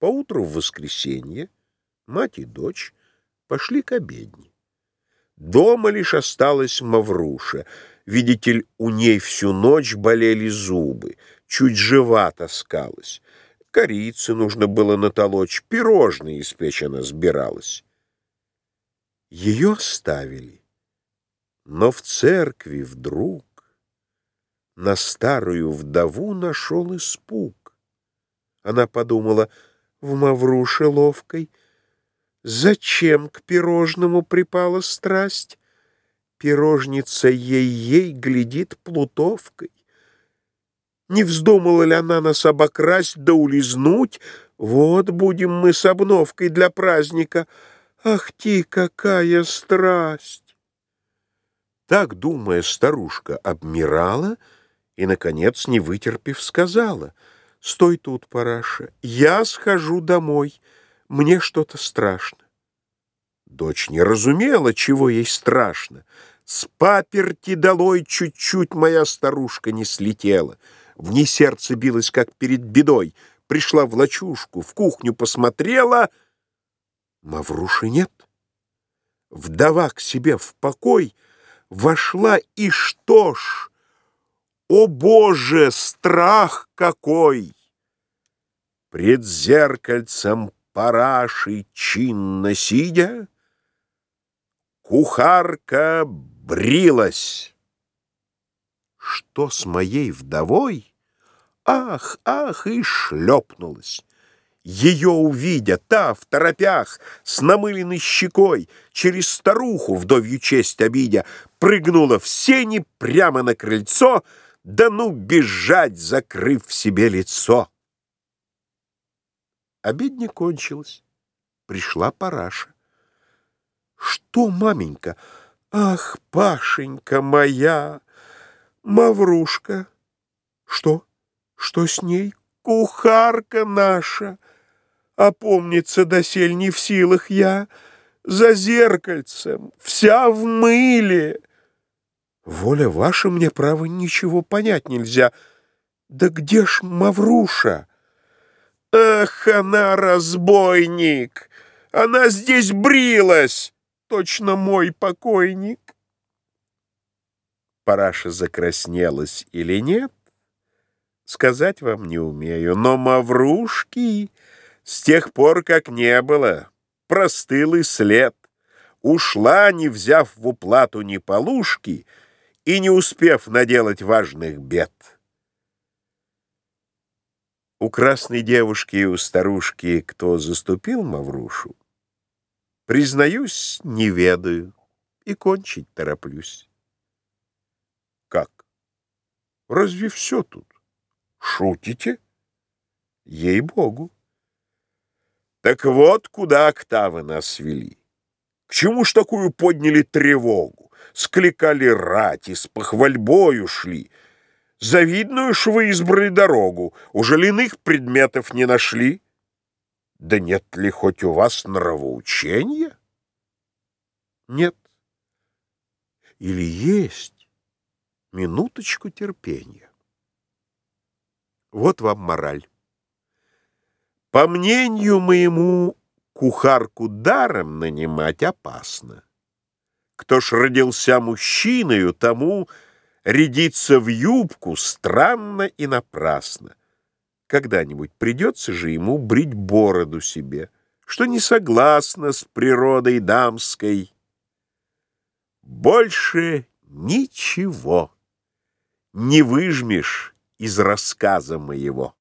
Поутру в воскресенье мать и дочь пошли к обедне. Дома лишь осталась Мавруша. Видите ли, у ней всю ночь болели зубы, чуть жива таскалась. Корицы нужно было натолочь, пирожные испечь она сбиралась. Ее оставили, но в церкви вдруг на старую вдову нашел испуг. Она подумала — в Мавруше ловкой. Зачем к пирожному припала страсть? Пирожница ей-ей глядит плутовкой. Не вздумала ли она нас обокрасть да улизнуть? Вот будем мы с обновкой для праздника. Ах ты, какая страсть! Так, думая, старушка обмирала и, наконец, не вытерпев, сказала — Стой тут, параша, я схожу домой, мне что-то страшно. Дочь не разумела, чего ей страшно. С паперти долой чуть-чуть моя старушка не слетела. В ней сердце билось, как перед бедой. Пришла в лачушку, в кухню посмотрела. Мавруши нет. Вдова к себе в покой вошла, и что ж... О, Боже, страх какой! Пред зеркальцем параши чинно сидя, Кухарка брилась. Что с моей вдовой? Ах, ах, и шлепнулась. Ее увидя, та в торопях, с намыленной щекой, через старуху вдовью честь обидя, прыгнула в сени прямо на крыльцо — да ну бежать, закрыв себе лицо! Обедня кончилась. Пришла параша. Что, маменька? Ах, Пашенька моя! Маврушка! Что? Что с ней? Кухарка наша! Опомниться досель не в силах я, За зеркальцем, вся в мыле. Воля ваша, мне, право, ничего понять нельзя. Да где ж Мавруша? Ах, она разбойник! Она здесь брилась! Точно мой покойник. Параша закраснелась или нет, сказать вам не умею, но Маврушки с тех пор, как не было, простыл и след. Ушла, не взяв в уплату ни полушки — и не успев наделать важных бед. У красной девушки и у старушки, кто заступил Маврушу, признаюсь, не ведаю и кончить тороплюсь. Как? Разве все тут? Шутите? Ей-богу. Так вот, куда октавы нас вели. К чему ж такую подняли тревогу? Скликали рати, с похвальбою шли. Завидную ж вы избрали дорогу, уже иных предметов не нашли? Да нет ли хоть у вас нравоучения? Нет. Или есть? Минуточку терпения. Вот вам мораль. По мнению моему, кухарку даром нанимать опасно. Кто ж родился мужчиною, тому рядиться в юбку странно и напрасно. Когда-нибудь придется же ему брить бороду себе, что не согласно с природой дамской. Больше ничего не выжмешь из рассказа моего.